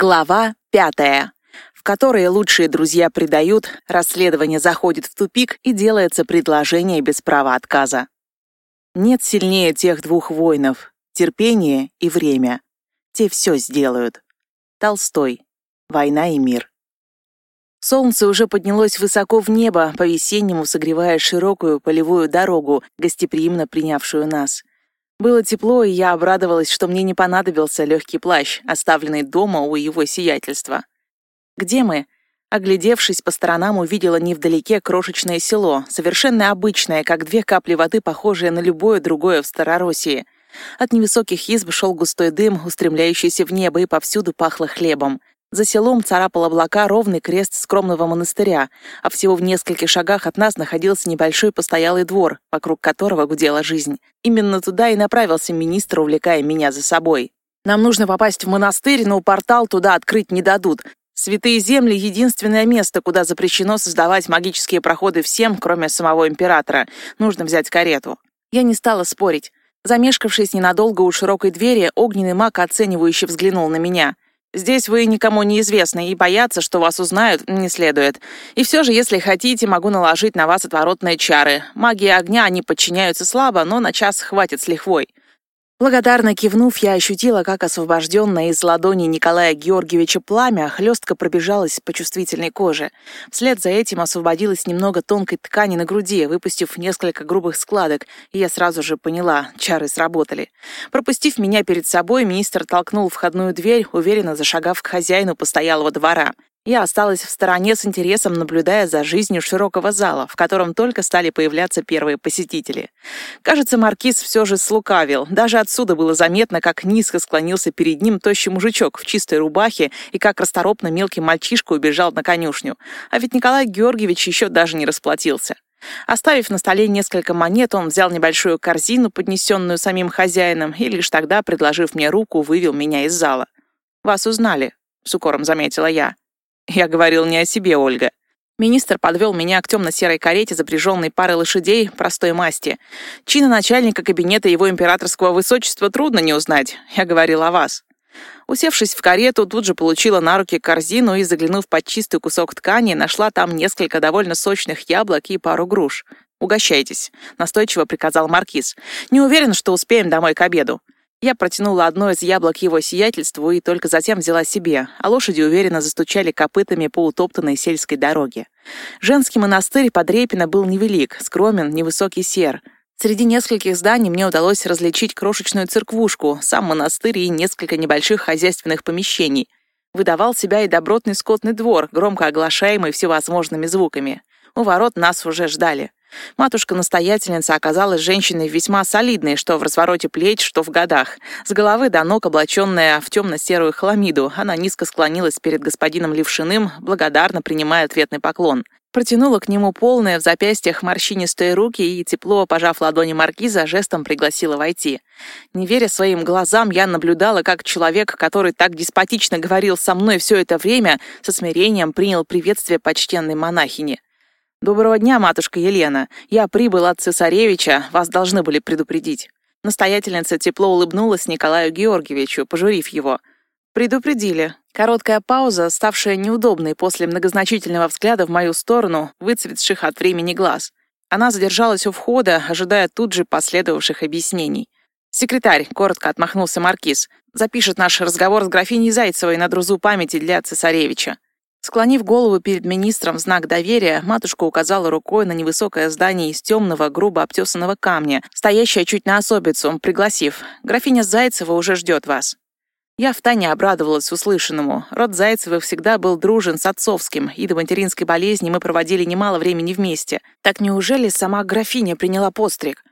Глава пятая, в которой лучшие друзья предают, расследование заходит в тупик и делается предложение без права отказа. Нет сильнее тех двух воинов — терпение и время. Те все сделают. Толстой. Война и мир. Солнце уже поднялось высоко в небо, по-весеннему согревая широкую полевую дорогу, гостеприимно принявшую нас. Было тепло, и я обрадовалась, что мне не понадобился легкий плащ, оставленный дома у его сиятельства. «Где мы?» Оглядевшись по сторонам, увидела невдалеке крошечное село, совершенно обычное, как две капли воды, похожее на любое другое в Старороссии. От невысоких изб шел густой дым, устремляющийся в небо, и повсюду пахло хлебом. За селом царапал облака ровный крест скромного монастыря, а всего в нескольких шагах от нас находился небольшой постоялый двор, вокруг которого гудела жизнь. Именно туда и направился министр, увлекая меня за собой. «Нам нужно попасть в монастырь, но портал туда открыть не дадут. Святые земли — единственное место, куда запрещено создавать магические проходы всем, кроме самого императора. Нужно взять карету». Я не стала спорить. Замешкавшись ненадолго у широкой двери, огненный маг оценивающе взглянул на меня — Здесь вы никому не известны, и бояться, что вас узнают, не следует. И все же, если хотите, могу наложить на вас отворотные чары. Магия огня, они подчиняются слабо, но на час хватит с лихвой. Благодарно кивнув, я ощутила, как освобожденное из ладони Николая Георгиевича пламя хлестко пробежалось по чувствительной коже. Вслед за этим освободилось немного тонкой ткани на груди, выпустив несколько грубых складок, и я сразу же поняла, чары сработали. Пропустив меня перед собой, министр толкнул входную дверь, уверенно зашагав к хозяину постоялого двора. Я осталась в стороне с интересом, наблюдая за жизнью широкого зала, в котором только стали появляться первые посетители. Кажется, маркиз все же слукавил. Даже отсюда было заметно, как низко склонился перед ним тощий мужичок в чистой рубахе и как расторопно мелкий мальчишка убежал на конюшню. А ведь Николай Георгиевич еще даже не расплатился. Оставив на столе несколько монет, он взял небольшую корзину, поднесенную самим хозяином, и лишь тогда, предложив мне руку, вывел меня из зала. «Вас узнали», — с укором заметила я. Я говорил не о себе, Ольга. Министр подвел меня к темно-серой карете, запряженной парой лошадей простой масти. Чина начальника кабинета его императорского высочества трудно не узнать. Я говорил о вас. Усевшись в карету, тут же получила на руки корзину и, заглянув под чистый кусок ткани, нашла там несколько довольно сочных яблок и пару груш. «Угощайтесь», — настойчиво приказал Маркиз. «Не уверен, что успеем домой к обеду». Я протянула одно из яблок его сиятельству и только затем взяла себе, а лошади уверенно застучали копытами по утоптанной сельской дороге. Женский монастырь под Репино был невелик, скромен, невысокий сер. Среди нескольких зданий мне удалось различить крошечную церквушку, сам монастырь и несколько небольших хозяйственных помещений. Выдавал себя и добротный скотный двор, громко оглашаемый всевозможными звуками. У ворот нас уже ждали. Матушка-настоятельница оказалась женщиной весьма солидной, что в развороте плеч, что в годах. С головы до ног, облаченная в темно-серую хламиду, она низко склонилась перед господином Левшиным, благодарно принимая ответный поклон. Протянула к нему полные в запястьях морщинистые руки и, тепло пожав ладони маркиза, жестом пригласила войти. Не веря своим глазам, я наблюдала, как человек, который так деспотично говорил со мной все это время, со смирением принял приветствие почтенной монахини. «Доброго дня, матушка Елена. Я прибыл от цесаревича, вас должны были предупредить». Настоятельница тепло улыбнулась Николаю Георгиевичу, пожурив его. «Предупредили». Короткая пауза, ставшая неудобной после многозначительного взгляда в мою сторону, выцветших от времени глаз. Она задержалась у входа, ожидая тут же последовавших объяснений. «Секретарь», — коротко отмахнулся Маркиз, «запишет наш разговор с графиней Зайцевой на друзу памяти для цесаревича». Склонив голову перед министром в знак доверия, матушка указала рукой на невысокое здание из темного, грубо обтесанного камня, стоящее чуть на особицу, пригласив «Графиня Зайцева уже ждет вас». Я втайне обрадовалась услышанному. Род Зайцевых всегда был дружен с отцовским, и до материнской болезни мы проводили немало времени вместе. Так неужели сама графиня приняла постриг?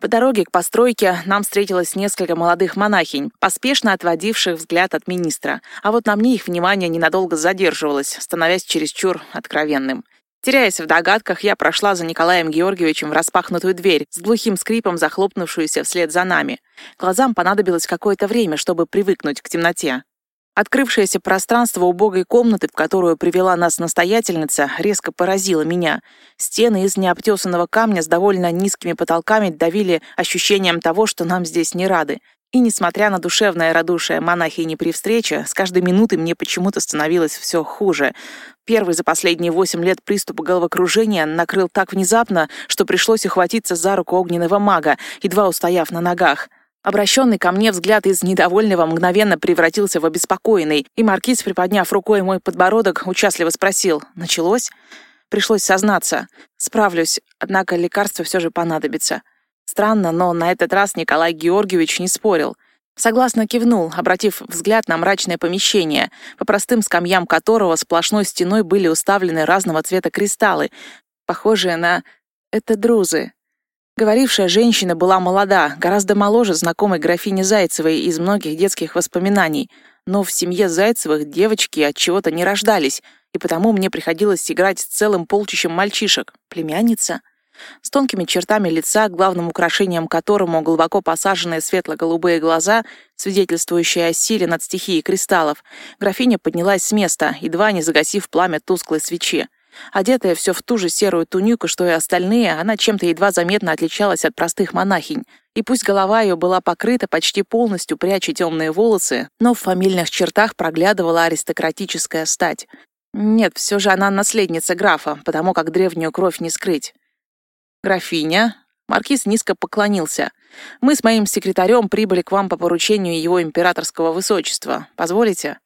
По дороге к постройке нам встретилось несколько молодых монахинь, поспешно отводивших взгляд от министра. А вот на мне их внимание ненадолго задерживалось, становясь чересчур откровенным. Теряясь в догадках, я прошла за Николаем Георгиевичем в распахнутую дверь, с глухим скрипом захлопнувшуюся вслед за нами. Глазам понадобилось какое-то время, чтобы привыкнуть к темноте. Открывшееся пространство убогой комнаты, в которую привела нас настоятельница, резко поразило меня. Стены из необтесанного камня с довольно низкими потолками давили ощущением того, что нам здесь не рады. И, несмотря на душевное радушие монахини при встрече, с каждой минутой мне почему-то становилось все хуже. Первый за последние восемь лет приступ головокружения накрыл так внезапно, что пришлось ухватиться за руку огненного мага, едва устояв на ногах. Обращенный ко мне взгляд из недовольного мгновенно превратился в обеспокоенный, и маркиз, приподняв рукой мой подбородок, участливо спросил «Началось?» Пришлось сознаться. Справлюсь, однако лекарство все же понадобится. Странно, но на этот раз Николай Георгиевич не спорил. Согласно кивнул, обратив взгляд на мрачное помещение, по простым скамьям которого сплошной стеной были уставлены разного цвета кристаллы, похожие на... это друзы. Говорившая женщина была молода, гораздо моложе знакомой графини Зайцевой из многих детских воспоминаний, но в семье Зайцевых девочки от чего-то не рождались, и потому мне приходилось играть с целым полчищем мальчишек. Племянница — с тонкими чертами лица, главным украшением которому глубоко посаженные светло-голубые глаза, свидетельствующие о силе над стихией кристаллов, графиня поднялась с места, едва не загасив пламя тусклой свечи. Одетая все в ту же серую тунику, что и остальные, она чем-то едва заметно отличалась от простых монахинь. И пусть голова ее была покрыта почти полностью, пряча темные волосы, но в фамильных чертах проглядывала аристократическая стать. Нет, все же она наследница графа, потому как древнюю кровь не скрыть. «Графиня?» Маркиз низко поклонился. «Мы с моим секретарем прибыли к вам по поручению его императорского высочества. Позволите?»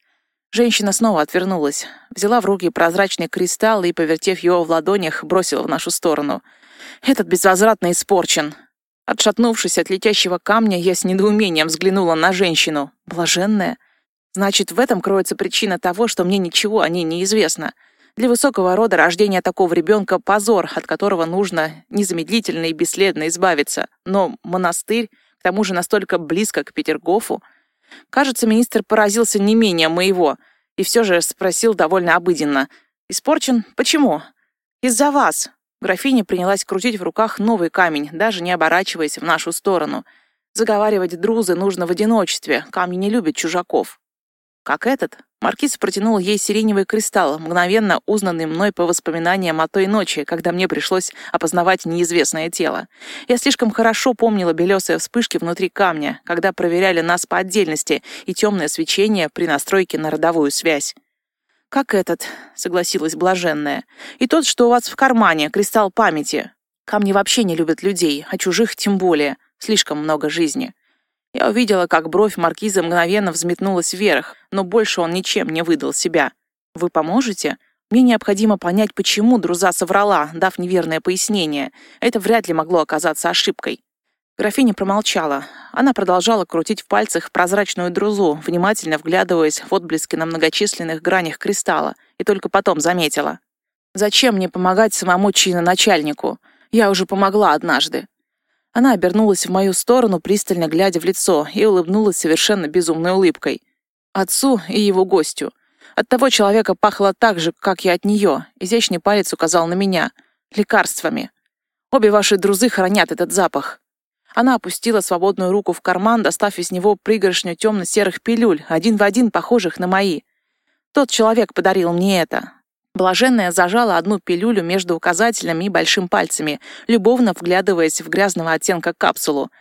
Женщина снова отвернулась, взяла в руки прозрачный кристалл и, повертев его в ладонях, бросила в нашу сторону. «Этот безвозвратно испорчен!» Отшатнувшись от летящего камня, я с недоумением взглянула на женщину. Блаженная. Значит, в этом кроется причина того, что мне ничего о ней не известно. Для высокого рода рождение такого ребенка — позор, от которого нужно незамедлительно и бесследно избавиться. Но монастырь, к тому же настолько близко к Петергофу. Кажется, министр поразился не менее моего и все же спросил довольно обыденно. «Испорчен? Почему?» «Из-за вас». Графиня принялась крутить в руках новый камень, даже не оборачиваясь в нашу сторону. Заговаривать друзы нужно в одиночестве, камни не любят чужаков. Как этот? Маркиз протянул ей сиреневый кристалл, мгновенно узнанный мной по воспоминаниям о той ночи, когда мне пришлось опознавать неизвестное тело. Я слишком хорошо помнила белесые вспышки внутри камня, когда проверяли нас по отдельности, и темное свечение при настройке на родовую связь. «Как этот», — согласилась блаженная. «И тот, что у вас в кармане, кристалл памяти. Камни вообще не любят людей, а чужих тем более. Слишком много жизни». Я увидела, как бровь маркиза мгновенно взметнулась вверх, но больше он ничем не выдал себя. «Вы поможете?» Мне необходимо понять, почему Друза соврала, дав неверное пояснение. Это вряд ли могло оказаться ошибкой. Графиня промолчала. Она продолжала крутить в пальцах прозрачную друзу, внимательно вглядываясь в отблески на многочисленных гранях кристалла, и только потом заметила. «Зачем мне помогать самому чиноначальнику? Я уже помогла однажды. Она обернулась в мою сторону, пристально глядя в лицо, и улыбнулась совершенно безумной улыбкой. Отцу и его гостю. От того человека пахло так же, как и от нее. Изящный палец указал на меня. Лекарствами. Обе ваши друзы хранят этот запах. Она опустила свободную руку в карман, достав из него пригоршню темно-серых пилюль, один в один похожих на мои. Тот человек подарил мне это. Блаженная зажала одну пилюлю между указательным и большим пальцами, любовно вглядываясь в грязного оттенка капсулу.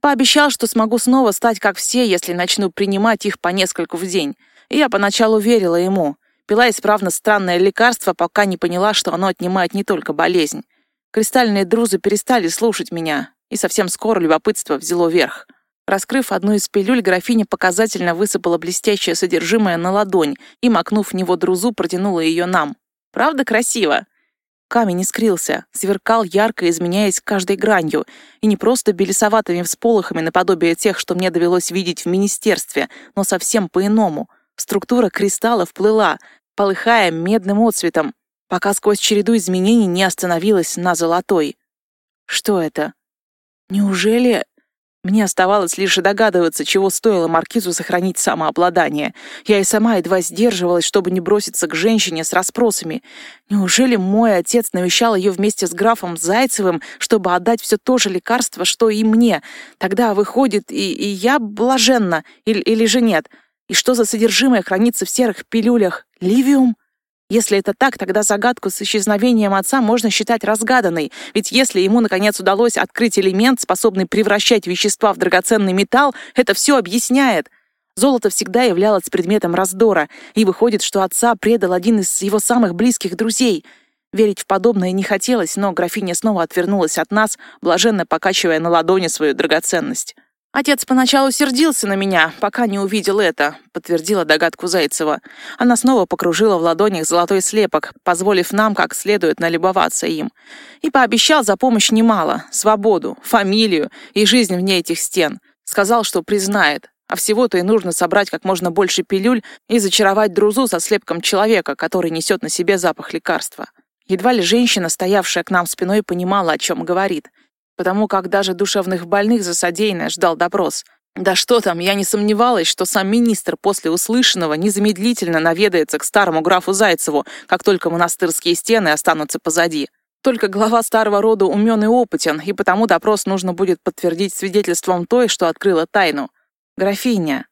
Пообещал, что смогу снова стать как все, если начну принимать их по нескольку в день. И я поначалу верила ему. Пила исправно странное лекарство, пока не поняла, что оно отнимает не только болезнь. Кристальные друзы перестали слушать меня, и совсем скоро любопытство взяло верх. Раскрыв одну из пилюль, графиня показательно высыпала блестящее содержимое на ладонь и, макнув в него друзу, протянула ее нам. Правда красиво?» Камень искрился, сверкал ярко, изменяясь каждой гранью, и не просто белесоватыми всполохами наподобие тех, что мне довелось видеть в министерстве, но совсем по-иному. Структура кристалла вплыла, полыхая медным отцветом, пока сквозь череду изменений не остановилась на золотой. Что это? Неужели мне оставалось лишь догадываться, чего стоило маркизу сохранить самообладание. Я и сама едва сдерживалась, чтобы не броситься к женщине с расспросами. Неужели мой отец навещал ее вместе с графом Зайцевым, чтобы отдать все то же лекарство, что и мне? Тогда выходит, и, и я блаженна, или, или же нет? И что за содержимое хранится в серых пилюлях? Ливиум? Если это так, тогда загадку с исчезновением отца можно считать разгаданной, ведь если ему, наконец, удалось открыть элемент, способный превращать вещества в драгоценный металл, это все объясняет. Золото всегда являлось предметом раздора, и выходит, что отца предал один из его самых близких друзей. Верить в подобное не хотелось, но графиня снова отвернулась от нас, блаженно покачивая на ладони свою драгоценность. «Отец поначалу сердился на меня, пока не увидел это», — подтвердила догадку Зайцева. Она снова покружила в ладонях золотой слепок, позволив нам как следует налюбоваться им. И пообещал за помощь немало — свободу, фамилию и жизнь вне этих стен. Сказал, что признает. А всего-то и нужно собрать как можно больше пилюль и зачаровать друзу со слепком человека, который несет на себе запах лекарства. Едва ли женщина, стоявшая к нам спиной, понимала, о чем говорит — потому как даже душевных больных за содеянное ждал допрос. Да что там, я не сомневалась, что сам министр после услышанного незамедлительно наведается к старому графу Зайцеву, как только монастырские стены останутся позади. Только глава старого рода умен и опытен, и потому допрос нужно будет подтвердить свидетельством той, что открыла тайну. Графиня,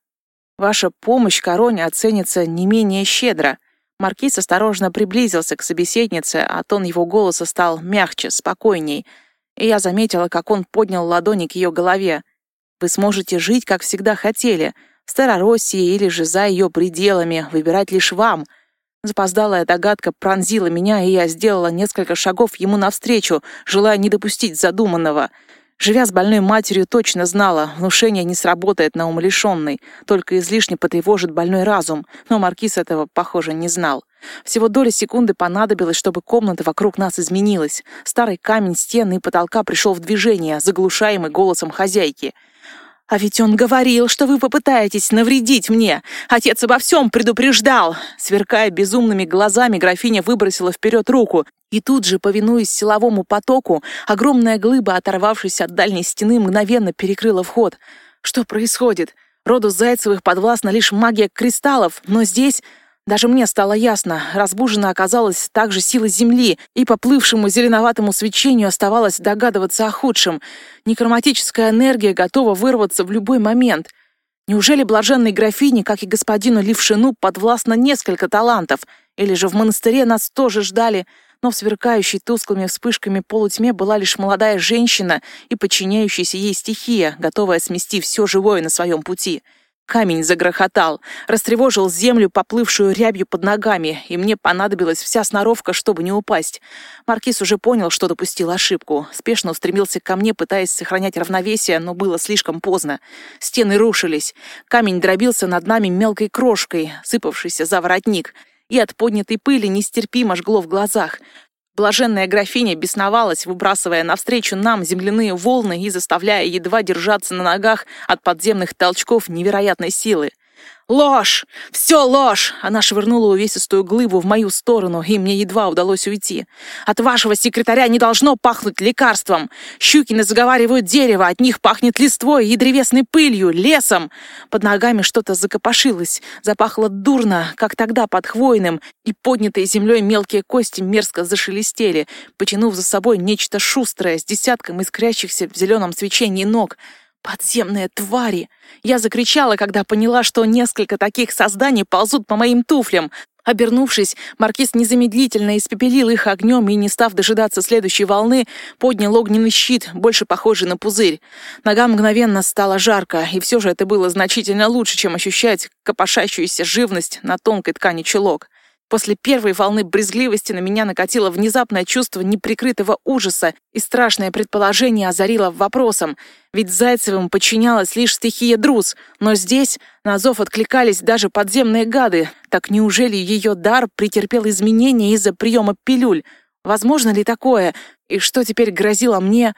ваша помощь короне оценится не менее щедро. Маркиз осторожно приблизился к собеседнице, а тон его голоса стал мягче, спокойней — и я заметила, как он поднял ладони к ее голове. «Вы сможете жить, как всегда хотели, в Старороссии или же за ее пределами, выбирать лишь вам». Запоздалая догадка пронзила меня, и я сделала несколько шагов ему навстречу, желая не допустить задуманного. Живя с больной матерью, точно знала, внушение не сработает на умалишенный, только излишне потревожит больной разум, но Маркиз этого, похоже, не знал. Всего доля секунды понадобилось, чтобы комната вокруг нас изменилась. Старый камень стены и потолка пришел в движение, заглушаемый голосом хозяйки. «А ведь он говорил, что вы попытаетесь навредить мне. Отец обо всем предупреждал!» Сверкая безумными глазами, графиня выбросила вперед руку. И тут же, повинуясь силовому потоку, огромная глыба, оторвавшись от дальней стены, мгновенно перекрыла вход. Что происходит? Роду Зайцевых подвластна лишь магия кристаллов, но здесь даже мне стало ясно, разбужена оказалась также сила Земли, и по плывшему зеленоватому свечению оставалось догадываться о худшем. Некроматическая энергия готова вырваться в любой момент. Неужели блаженной графине, как и господину Лившину, подвластно несколько талантов? Или же в монастыре нас тоже ждали, но в сверкающей тусклыми вспышками полутьме была лишь молодая женщина и подчиняющаяся ей стихия, готовая смести все живое на своем пути — Камень загрохотал, растревожил землю, поплывшую рябью под ногами, и мне понадобилась вся сноровка, чтобы не упасть. Маркиз уже понял, что допустил ошибку. Спешно устремился ко мне, пытаясь сохранять равновесие, но было слишком поздно. Стены рушились. Камень дробился над нами мелкой крошкой, сыпавшейся за воротник. И от поднятой пыли нестерпимо жгло в глазах. Блаженная графиня бесновалась, выбрасывая навстречу нам земляные волны и заставляя едва держаться на ногах от подземных толчков невероятной силы. «Ложь! Все ложь!» Она швырнула увесистую глыбу в мою сторону, и мне едва удалось уйти. «От вашего секретаря не должно пахнуть лекарством! Щукины заговаривают дерево, от них пахнет листвой и древесной пылью, лесом!» Под ногами что-то закопошилось, запахло дурно, как тогда под хвойным, и поднятые землей мелкие кости мерзко зашелестели, потянув за собой нечто шустрое с десятком искрящихся в зеленом свечении ног — Подземные твари! Я закричала, когда поняла, что несколько таких созданий ползут по моим туфлям. Обернувшись, маркиз незамедлительно испепелил их огнем и, не став дожидаться следующей волны, поднял огненный щит, больше похожий на пузырь. Нога мгновенно стало жарко, и все же это было значительно лучше, чем ощущать копошащуюся живность на тонкой ткани чулок. После первой волны брезгливости на меня накатило внезапное чувство неприкрытого ужаса, и страшное предположение озарило вопросом. Ведь Зайцевым подчинялась лишь стихия друз, но здесь на зов откликались даже подземные гады. Так неужели ее дар претерпел изменения из-за приема пилюль? Возможно ли такое? И что теперь грозило мне?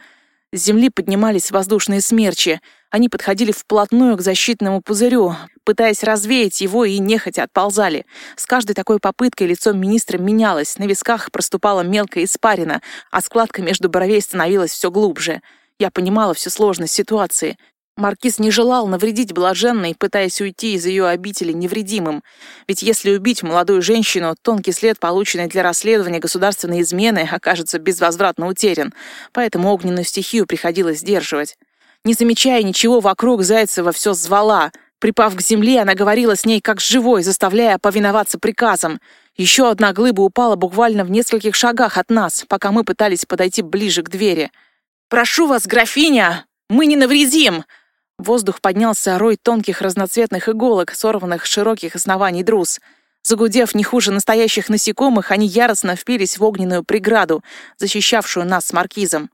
С земли поднимались воздушные смерчи. Они подходили вплотную к защитному пузырю, пытаясь развеять его и нехотя отползали. С каждой такой попыткой лицо министра менялось, на висках проступала мелкая испарина, а складка между бровей становилась все глубже. Я понимала всю сложность ситуации. Маркиз не желал навредить блаженной, пытаясь уйти из ее обители невредимым. Ведь если убить молодую женщину, тонкий след, полученный для расследования государственной измены, окажется безвозвратно утерян. Поэтому огненную стихию приходилось сдерживать. Не замечая ничего вокруг, Зайцева все звала. Припав к земле, она говорила с ней как с живой, заставляя повиноваться приказам. Еще одна глыба упала буквально в нескольких шагах от нас, пока мы пытались подойти ближе к двери. «Прошу вас, графиня! Мы не навредим!» В воздух поднялся рой тонких разноцветных иголок, сорванных с широких оснований друз. Загудев не хуже настоящих насекомых, они яростно впились в огненную преграду, защищавшую нас с маркизом.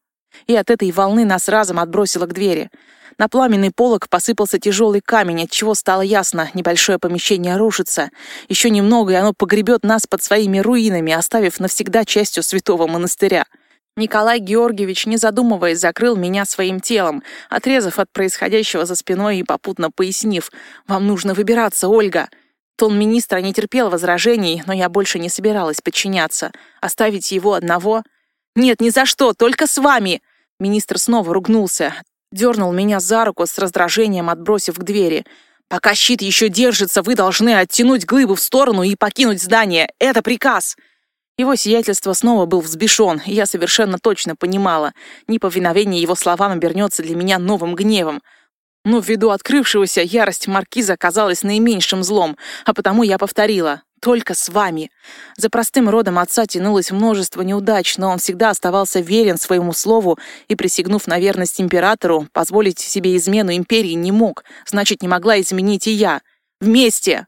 И от этой волны нас разом отбросило к двери. На пламенный полог посыпался тяжелый камень, от чего стало ясно, небольшое помещение рушится. Еще немного, и оно погребет нас под своими руинами, оставив навсегда частью святого монастыря. Николай Георгиевич, не задумываясь, закрыл меня своим телом, отрезав от происходящего за спиной и попутно пояснив, «Вам нужно выбираться, Ольга». Тон министра не терпел возражений, но я больше не собиралась подчиняться. Оставить его одного? «Нет, ни за что, только с вами!» Министр снова ругнулся, дернул меня за руку с раздражением, отбросив к двери. «Пока щит еще держится, вы должны оттянуть глыбу в сторону и покинуть здание. Это приказ!» Его сиятельство снова был взбешен, и я совершенно точно понимала, неповиновение его словам обернется для меня новым гневом. Но ввиду открывшегося ярость маркиза казалась наименьшим злом, а потому я повторила «только с вами». За простым родом отца тянулось множество неудач, но он всегда оставался верен своему слову и, присягнув на верность императору, позволить себе измену империи не мог, значит, не могла изменить и я. Вместе!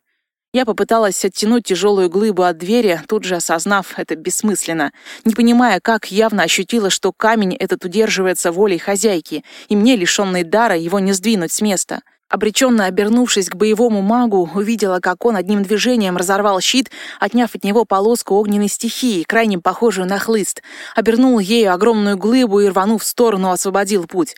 Я попыталась оттянуть тяжелую глыбу от двери, тут же осознав это бессмысленно, не понимая, как явно ощутила, что камень этот удерживается волей хозяйки, и мне, лишенной дара, его не сдвинуть с места. Обреченно обернувшись к боевому магу, увидела, как он одним движением разорвал щит, отняв от него полоску огненной стихии, крайне похожую на хлыст, обернул ею огромную глыбу и, рванув в сторону, освободил путь.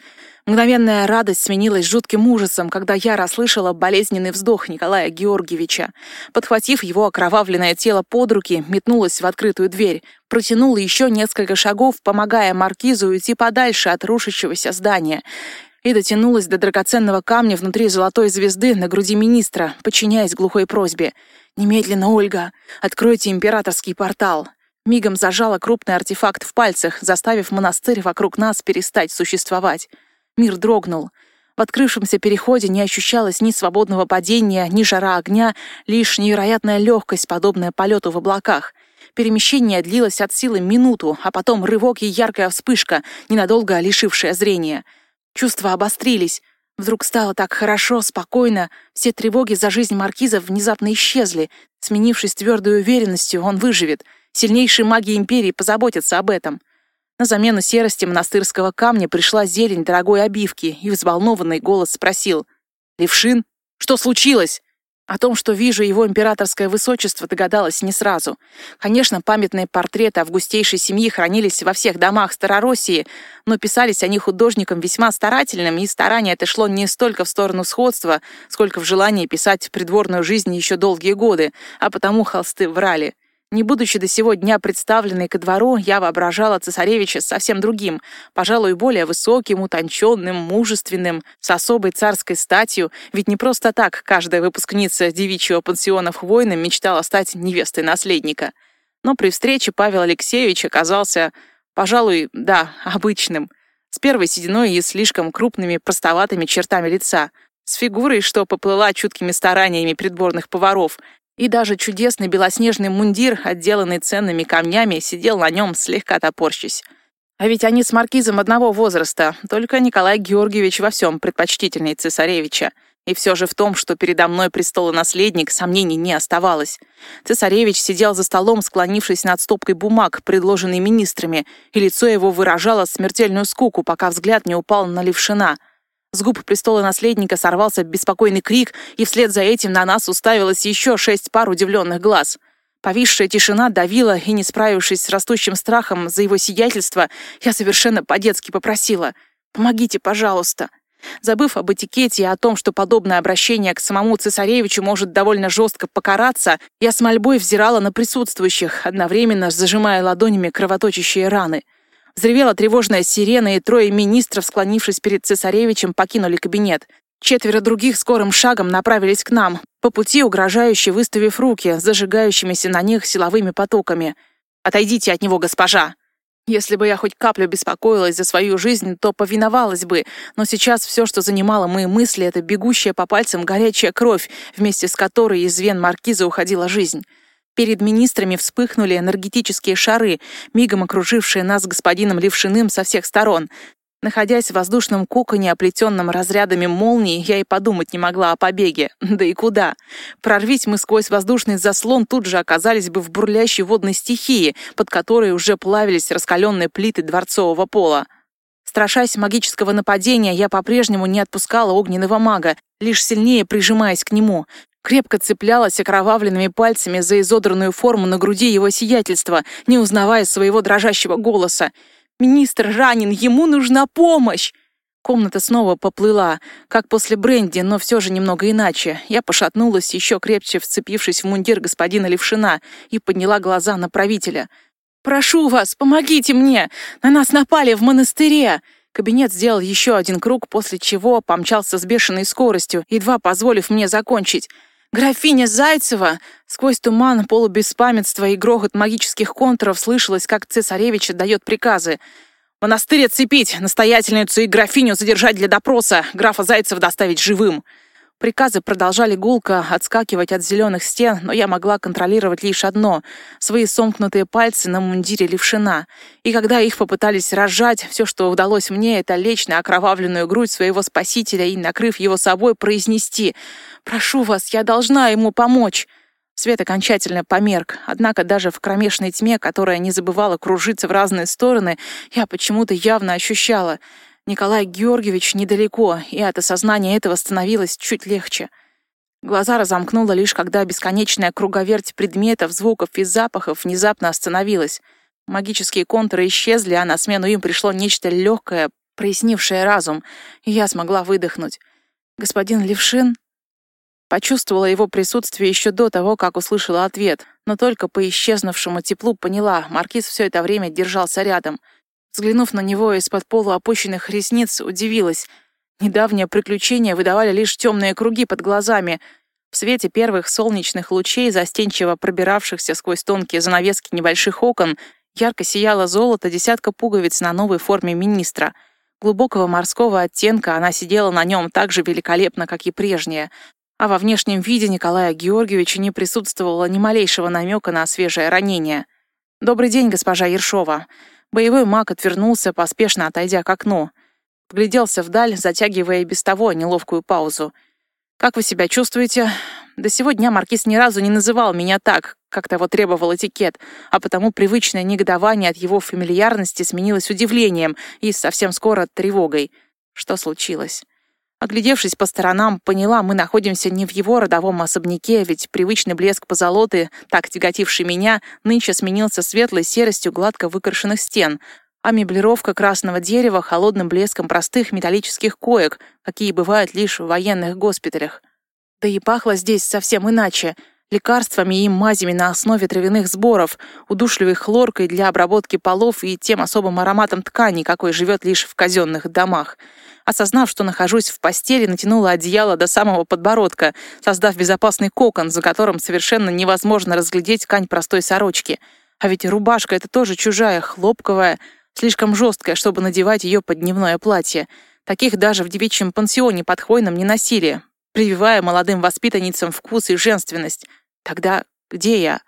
Мгновенная радость сменилась жутким ужасом, когда я расслышала болезненный вздох Николая Георгиевича. Подхватив его окровавленное тело под руки, метнулась в открытую дверь, протянула еще несколько шагов, помогая маркизу уйти подальше от рушащегося здания и дотянулась до драгоценного камня внутри золотой звезды на груди министра, подчиняясь глухой просьбе. «Немедленно, Ольга, откройте императорский портал». Мигом зажала крупный артефакт в пальцах, заставив монастырь вокруг нас перестать существовать. Мир дрогнул. В открывшемся переходе не ощущалось ни свободного падения, ни жара огня, лишь невероятная легкость, подобная полету в облаках. Перемещение длилось от силы минуту, а потом рывок и яркая вспышка, ненадолго лишившая зрения. Чувства обострились. Вдруг стало так хорошо, спокойно. Все тревоги за жизнь маркиза внезапно исчезли. Сменившись твердой уверенностью, он выживет. Сильнейшие маги Империи позаботятся об этом. На замену серости монастырского камня пришла зелень дорогой обивки, и взволнованный голос спросил. «Левшин? Что случилось?» О том, что вижу его императорское высочество, догадалась не сразу. Конечно, памятные портреты августейшей семьи хранились во всех домах Старороссии, но писались они художником весьма старательным, и старание это шло не столько в сторону сходства, сколько в желании писать придворную жизнь еще долгие годы, а потому холсты врали. Не будучи до сего дня представленной ко двору, я воображала цесаревича совсем другим, пожалуй, более высоким, утонченным, мужественным, с особой царской статью, ведь не просто так каждая выпускница девичьего пансиона в Хвойном мечтала стать невестой наследника. Но при встрече Павел Алексеевич оказался, пожалуй, да, обычным, с первой сединой и слишком крупными простоватыми чертами лица, с фигурой, что поплыла чуткими стараниями придворных поваров, и даже чудесный белоснежный мундир, отделанный ценными камнями, сидел на нем, слегка топорщись. А ведь они с маркизом одного возраста, только Николай Георгиевич во всем предпочтительней цесаревича. И все же в том, что передо мной престолонаследник, сомнений не оставалось. Цесаревич сидел за столом, склонившись над стопкой бумаг, предложенной министрами, и лицо его выражало смертельную скуку, пока взгляд не упал на Левшина — с губ престола наследника сорвался беспокойный крик, и вслед за этим на нас уставилось еще шесть пар удивленных глаз. Повисшая тишина давила, и, не справившись с растущим страхом за его сиятельство, я совершенно по-детски попросила «Помогите, пожалуйста». Забыв об этикете и о том, что подобное обращение к самому цесаревичу может довольно жестко покараться, я с мольбой взирала на присутствующих, одновременно зажимая ладонями кровоточащие раны — Взревела тревожная сирена, и трое министров, склонившись перед цесаревичем, покинули кабинет. Четверо других скорым шагом направились к нам, по пути угрожающе выставив руки, зажигающимися на них силовыми потоками. «Отойдите от него, госпожа!» Если бы я хоть каплю беспокоилась за свою жизнь, то повиновалась бы, но сейчас все, что занимало мои мысли, это бегущая по пальцам горячая кровь, вместе с которой из вен маркиза уходила жизнь. Перед министрами вспыхнули энергетические шары, мигом окружившие нас господином Левшиным со всех сторон. Находясь в воздушном коконе, оплетенном разрядами молний, я и подумать не могла о побеге. Да и куда? Прорвись мы сквозь воздушный заслон, тут же оказались бы в бурлящей водной стихии, под которой уже плавились раскаленные плиты дворцового пола. Страшась магического нападения, я по-прежнему не отпускала огненного мага, лишь сильнее прижимаясь к нему. Крепко цеплялась окровавленными пальцами за изодранную форму на груди его сиятельства, не узнавая своего дрожащего голоса. Министр ранен, ему нужна помощь!» Комната снова поплыла, как после бренди, но все же немного иначе. Я пошатнулась, еще крепче вцепившись в мундир господина Левшина, и подняла глаза на правителя. «Прошу вас, помогите мне! На нас напали в монастыре!» Кабинет сделал еще один круг, после чего помчался с бешеной скоростью, едва позволив мне закончить. «Графиня Зайцева!» Сквозь туман, полубеспамятства и грохот магических контуров слышалось, как цесаревич отдает приказы. «Монастырь отцепить, настоятельницу и графиню задержать для допроса, графа Зайцева доставить живым!» Приказы продолжали гулко отскакивать от зеленых стен, но я могла контролировать лишь одно — свои сомкнутые пальцы на мундире левшина. И когда их попытались разжать, все, что удалось мне, это лечь на окровавленную грудь своего спасителя и, накрыв его собой, произнести «Прошу вас, я должна ему помочь!» Свет окончательно померк, однако даже в кромешной тьме, которая не забывала кружиться в разные стороны, я почему-то явно ощущала — Николай Георгиевич недалеко, и от осознания этого становилось чуть легче. Глаза разомкнула лишь когда бесконечная круговерть предметов, звуков и запахов внезапно остановилась. Магические контуры исчезли, а на смену им пришло нечто легкое, прояснившее разум, и я смогла выдохнуть. «Господин Левшин?» Почувствовала его присутствие еще до того, как услышала ответ, но только по исчезнувшему теплу поняла, Маркиз все это время держался рядом — Взглянув на него из-под полуопущенных ресниц, удивилась. Недавнее приключение выдавали лишь темные круги под глазами. В свете первых солнечных лучей, застенчиво пробиравшихся сквозь тонкие занавески небольших окон, ярко сияло золото десятка пуговиц на новой форме министра. Глубокого морского оттенка она сидела на нем так же великолепно, как и прежняя. А во внешнем виде Николая Георгиевича не присутствовало ни малейшего намека на свежее ранение. «Добрый день, госпожа Ершова. Боевой маг отвернулся, поспешно отойдя к окну. Вгляделся вдаль, затягивая без того неловкую паузу. «Как вы себя чувствуете?» До сего дня Маркиз ни разу не называл меня так, как того требовал этикет, а потому привычное негодование от его фамильярности сменилось удивлением и совсем скоро тревогой. Что случилось? Оглядевшись по сторонам, поняла, мы находимся не в его родовом особняке, ведь привычный блеск позолоты, так тяготивший меня, нынче сменился светлой серостью гладко выкрашенных стен, а меблировка красного дерева холодным блеском простых металлических коек, какие бывают лишь в военных госпиталях. Да и пахло здесь совсем иначе — лекарствами и мазями на основе травяных сборов, удушливой хлоркой для обработки полов и тем особым ароматом ткани, какой живет лишь в казенных домах — Осознав, что нахожусь в постели, натянула одеяло до самого подбородка, создав безопасный кокон, за которым совершенно невозможно разглядеть ткань простой сорочки. А ведь рубашка — это тоже чужая, хлопковая, слишком жесткая, чтобы надевать ее под дневное платье. Таких даже в девичьем пансионе под Хвойным не носили, прививая молодым воспитанницам вкус и женственность. Тогда где я?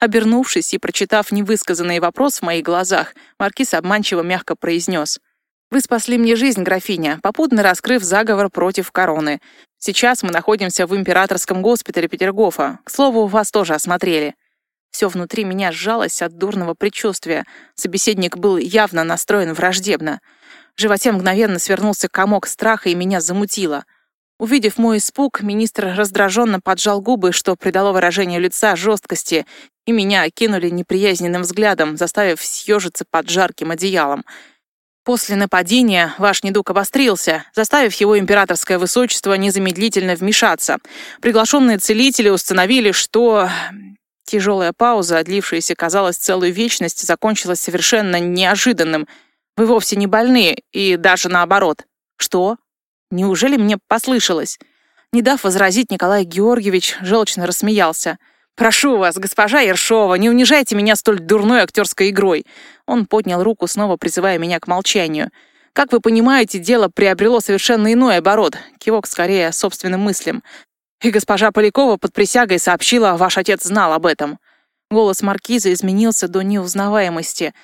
Обернувшись и прочитав невысказанный вопрос в моих глазах, Маркиз обманчиво мягко произнес — вы спасли мне жизнь, графиня, попутно раскрыв заговор против короны. Сейчас мы находимся в императорском госпитале Петергофа. К слову, вас тоже осмотрели. Все внутри меня сжалось от дурного предчувствия. Собеседник был явно настроен враждебно. В животе мгновенно свернулся комок страха и меня замутило. Увидев мой испуг, министр раздраженно поджал губы, что придало выражению лица жесткости, и меня окинули неприязненным взглядом, заставив съежиться под жарким одеялом — После нападения ваш недуг обострился, заставив его императорское высочество незамедлительно вмешаться. Приглашенные целители установили, что... Тяжелая пауза, длившаяся, казалось, целую вечность, закончилась совершенно неожиданным. Вы вовсе не больны, и даже наоборот. Что? Неужели мне послышалось? Не дав возразить, Николай Георгиевич желчно рассмеялся. «Прошу вас, госпожа Ершова, не унижайте меня столь дурной актерской игрой!» Он поднял руку, снова призывая меня к молчанию. «Как вы понимаете, дело приобрело совершенно иной оборот. Кивок скорее собственным мыслям. И госпожа Полякова под присягой сообщила, ваш отец знал об этом». Голос маркиза изменился до неузнаваемости.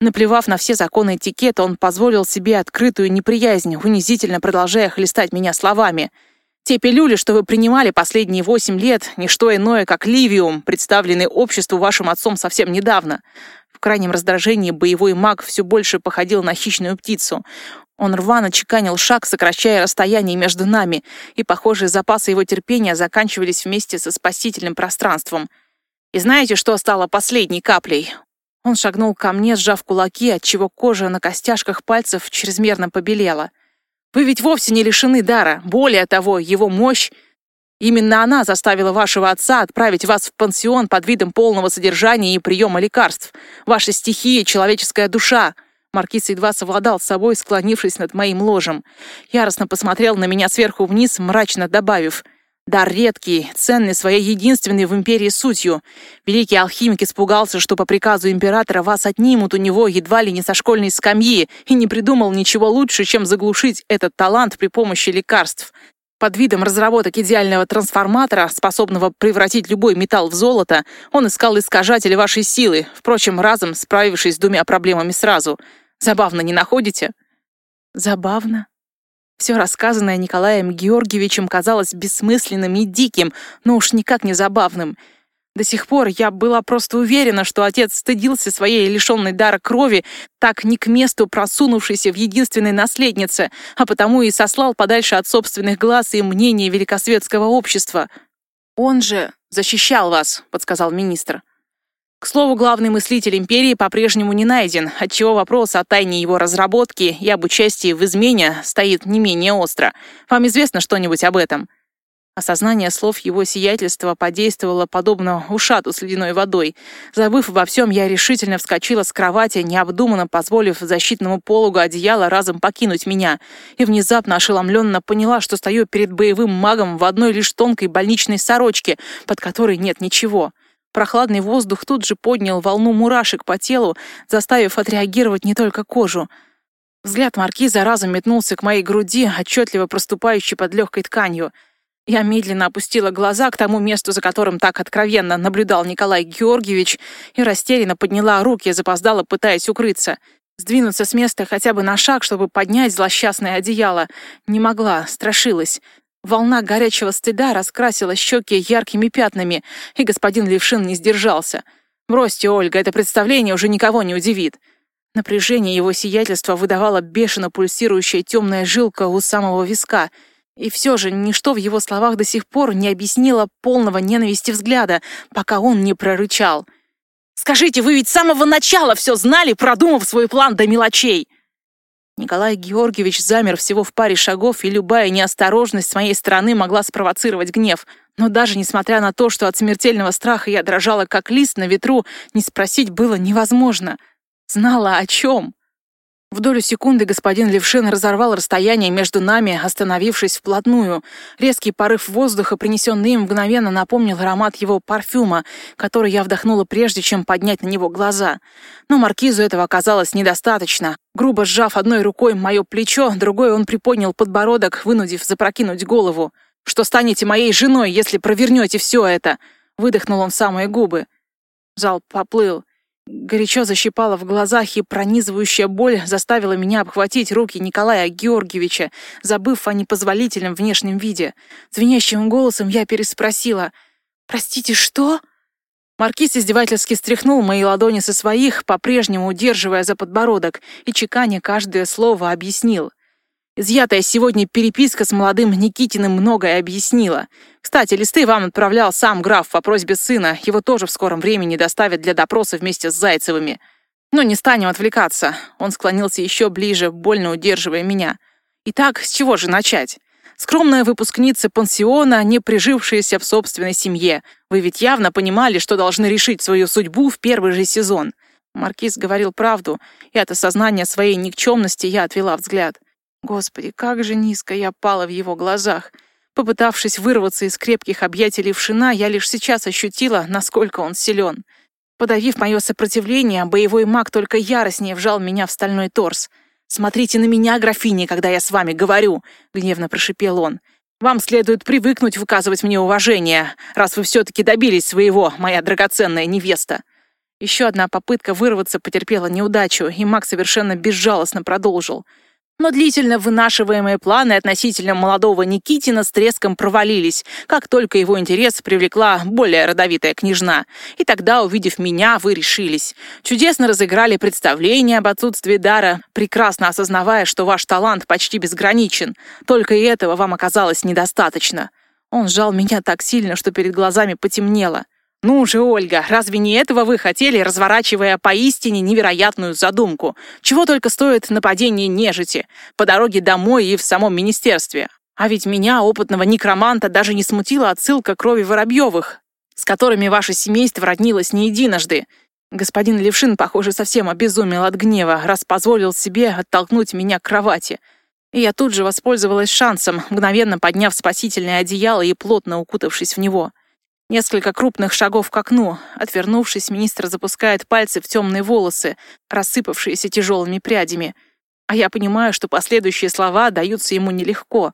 Наплевав на все законы этикета, он позволил себе открытую неприязнь, унизительно продолжая хлестать меня словами — те пилюли, что вы принимали последние восемь лет, не что иное, как ливиум, представленный обществу вашим отцом совсем недавно. В крайнем раздражении боевой маг все больше походил на хищную птицу. Он рвано чеканил шаг, сокращая расстояние между нами, и, похоже, запасы его терпения заканчивались вместе со спасительным пространством. И знаете, что стало последней каплей? Он шагнул ко мне, сжав кулаки, отчего кожа на костяшках пальцев чрезмерно побелела. Вы ведь вовсе не лишены дара. Более того, его мощь... Именно она заставила вашего отца отправить вас в пансион под видом полного содержания и приема лекарств. Ваша стихия — человеческая душа. Маркиз едва совладал с собой, склонившись над моим ложем. Яростно посмотрел на меня сверху вниз, мрачно добавив — Дар редкий, ценный своей единственной в империи сутью. Великий алхимик испугался, что по приказу императора вас отнимут у него едва ли не со школьной скамьи, и не придумал ничего лучше, чем заглушить этот талант при помощи лекарств. Под видом разработок идеального трансформатора, способного превратить любой металл в золото, он искал искажатели вашей силы, впрочем, разом справившись с двумя проблемами сразу. Забавно не находите? Забавно? Все рассказанное Николаем Георгиевичем казалось бессмысленным и диким, но уж никак не забавным. До сих пор я была просто уверена, что отец стыдился своей лишенной дара крови, так не к месту просунувшейся в единственной наследнице, а потому и сослал подальше от собственных глаз и мнения великосветского общества. «Он же защищал вас», — подсказал министр. К слову, главный мыслитель империи по-прежнему не найден, отчего вопрос о тайне его разработки и об участии в измене стоит не менее остро. Вам известно что-нибудь об этом? Осознание слов его сиятельства подействовало подобно ушату с ледяной водой. Забыв обо всем, я решительно вскочила с кровати, необдуманно позволив защитному пологу одеяла разом покинуть меня, и внезапно ошеломленно поняла, что стою перед боевым магом в одной лишь тонкой больничной сорочке, под которой нет ничего. Прохладный воздух тут же поднял волну мурашек по телу, заставив отреагировать не только кожу. Взгляд маркиза разом метнулся к моей груди, отчетливо проступающей под легкой тканью. Я медленно опустила глаза к тому месту, за которым так откровенно наблюдал Николай Георгиевич, и растерянно подняла руки, запоздала, пытаясь укрыться. Сдвинуться с места хотя бы на шаг, чтобы поднять злосчастное одеяло. Не могла, страшилась. Волна горячего стыда раскрасила щеки яркими пятнами, и господин Левшин не сдержался. «Бросьте, Ольга, это представление уже никого не удивит». Напряжение его сиятельства выдавало бешено пульсирующая темная жилка у самого виска. И все же ничто в его словах до сих пор не объяснило полного ненависти взгляда, пока он не прорычал. «Скажите, вы ведь с самого начала все знали, продумав свой план до мелочей!» Николай Георгиевич замер всего в паре шагов, и любая неосторожность с моей стороны могла спровоцировать гнев. Но даже несмотря на то, что от смертельного страха я дрожала как лист на ветру, не спросить было невозможно. Знала о чем? В долю секунды господин Левшин разорвал расстояние между нами, остановившись вплотную. Резкий порыв воздуха, принесенный им, мгновенно напомнил аромат его парфюма, который я вдохнула прежде, чем поднять на него глаза. Но маркизу этого оказалось недостаточно. Грубо сжав одной рукой мое плечо, другой он приподнял подбородок, вынудив запрокинуть голову. «Что станете моей женой, если провернете все это?» Выдохнул он в самые губы. Зал поплыл. Горячо защипало в глазах, и пронизывающая боль заставила меня обхватить руки Николая Георгиевича, забыв о непозволительном внешнем виде. Звенящим голосом я переспросила «Простите, что?» Маркиз издевательски стряхнул мои ладони со своих, по-прежнему удерживая за подбородок, и чеканя каждое слово объяснил. Изъятая сегодня переписка с молодым Никитиным многое объяснила. Кстати, листы вам отправлял сам граф по просьбе сына. Его тоже в скором времени доставят для допроса вместе с Зайцевыми. Но не станем отвлекаться. Он склонился еще ближе, больно удерживая меня. Итак, с чего же начать? Скромная выпускница пансиона, не прижившаяся в собственной семье. Вы ведь явно понимали, что должны решить свою судьбу в первый же сезон. Маркиз говорил правду, и от осознания своей никчемности я отвела взгляд. Господи, как же низко я пала в его глазах. Попытавшись вырваться из крепких объятий левшина, я лишь сейчас ощутила, насколько он силен. Подавив мое сопротивление, боевой маг только яростнее вжал меня в стальной торс. «Смотрите на меня, графиня, когда я с вами говорю!» — гневно прошипел он. «Вам следует привыкнуть выказывать мне уважение, раз вы все-таки добились своего, моя драгоценная невеста!» Еще одна попытка вырваться потерпела неудачу, и маг совершенно безжалостно продолжил — но длительно вынашиваемые планы относительно молодого Никитина с треском провалились, как только его интерес привлекла более родовитая княжна. И тогда, увидев меня, вы решились. Чудесно разыграли представление об отсутствии дара, прекрасно осознавая, что ваш талант почти безграничен. Только и этого вам оказалось недостаточно. Он сжал меня так сильно, что перед глазами потемнело. «Ну же, Ольга, разве не этого вы хотели, разворачивая поистине невероятную задумку? Чего только стоит нападение нежити по дороге домой и в самом министерстве? А ведь меня, опытного некроманта, даже не смутила отсылка крови Воробьевых, с которыми ваше семейство роднилось не единожды. Господин Левшин, похоже, совсем обезумел от гнева, раз позволил себе оттолкнуть меня к кровати. И я тут же воспользовалась шансом, мгновенно подняв спасительное одеяло и плотно укутавшись в него. Несколько крупных шагов к окну. Отвернувшись, министр запускает пальцы в темные волосы, рассыпавшиеся тяжелыми прядями. А я понимаю, что последующие слова даются ему нелегко.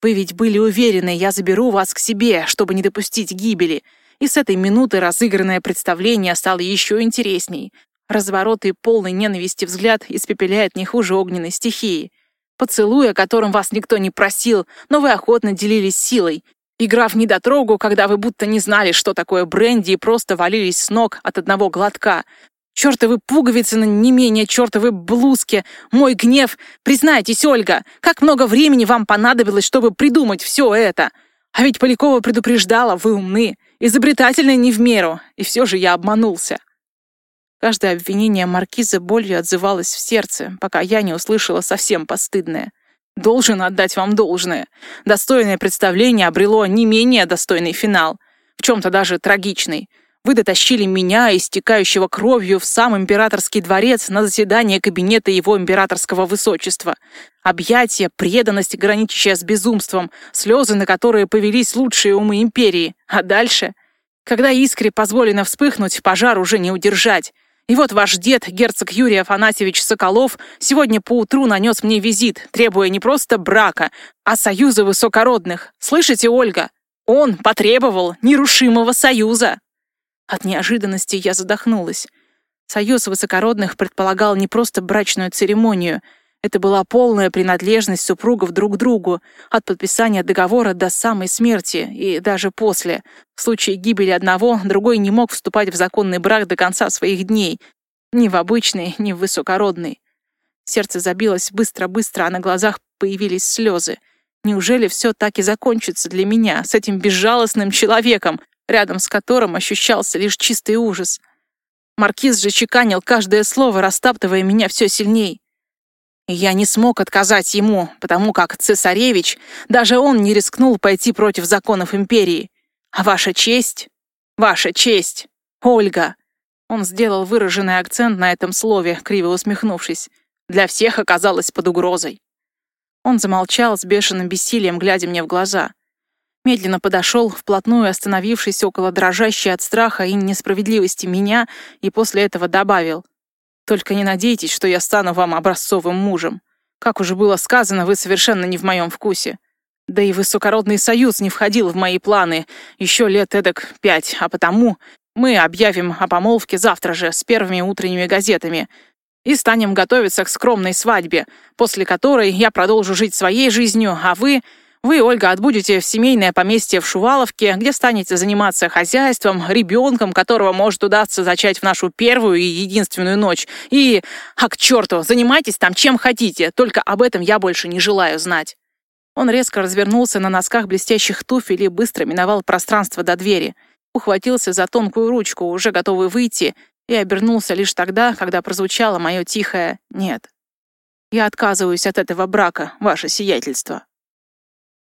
«Вы ведь были уверены, я заберу вас к себе, чтобы не допустить гибели». И с этой минуты разыгранное представление стало еще интересней. Разворот и полный ненависти взгляд испепеляет не хуже огненной стихии. Поцелуй, о котором вас никто не просил, но вы охотно делились силой. Игра в недотрогу, когда вы будто не знали, что такое бренди, и просто валились с ног от одного глотка. Чёртовы пуговицы на не менее чёртовой блузке. Мой гнев. Признайтесь, Ольга, как много времени вам понадобилось, чтобы придумать всё это? А ведь Полякова предупреждала, вы умны, изобретательны не в меру. И всё же я обманулся. Каждое обвинение маркиза болью отзывалось в сердце, пока я не услышала совсем постыдное. Должен отдать вам должное. Достойное представление обрело не менее достойный финал. В чем-то даже трагичный. Вы дотащили меня, истекающего кровью, в сам императорский дворец на заседание кабинета его императорского высочества. Объятия, преданность, граничащая с безумством, слезы, на которые повелись лучшие умы империи. А дальше? Когда искре позволено вспыхнуть, пожар уже не удержать. И вот ваш дед, герцог Юрий Афанасьевич Соколов, сегодня поутру нанес мне визит, требуя не просто брака, а союза высокородных. Слышите, Ольга? Он потребовал нерушимого союза. От неожиданности я задохнулась. Союз высокородных предполагал не просто брачную церемонию — это была полная принадлежность супругов друг другу, от подписания договора до самой смерти и даже после. В случае гибели одного, другой не мог вступать в законный брак до конца своих дней. Ни в обычный, ни в высокородный. Сердце забилось быстро-быстро, а на глазах появились слезы. Неужели все так и закончится для меня, с этим безжалостным человеком, рядом с которым ощущался лишь чистый ужас? Маркиз же чеканил каждое слово, растаптывая меня все сильней. Я не смог отказать ему, потому как цесаревич, даже он не рискнул пойти против законов империи. А ваша честь? Ваша честь! Ольга!» Он сделал выраженный акцент на этом слове, криво усмехнувшись. «Для всех оказалось под угрозой». Он замолчал с бешеным бессилием, глядя мне в глаза. Медленно подошел, вплотную остановившись около дрожащей от страха и несправедливости меня, и после этого добавил — только не надейтесь, что я стану вам образцовым мужем. Как уже было сказано, вы совершенно не в моем вкусе. Да и высокородный союз не входил в мои планы еще лет эдак пять, а потому мы объявим о помолвке завтра же с первыми утренними газетами и станем готовиться к скромной свадьбе, после которой я продолжу жить своей жизнью, а вы вы, Ольга, отбудете в семейное поместье в Шуваловке, где станете заниматься хозяйством, ребенком, которого может удастся зачать в нашу первую и единственную ночь. И, а к черту, занимайтесь там чем хотите, только об этом я больше не желаю знать». Он резко развернулся на носках блестящих туфель и быстро миновал пространство до двери. Ухватился за тонкую ручку, уже готовый выйти, и обернулся лишь тогда, когда прозвучало мое тихое «нет». «Я отказываюсь от этого брака, ваше сиятельство».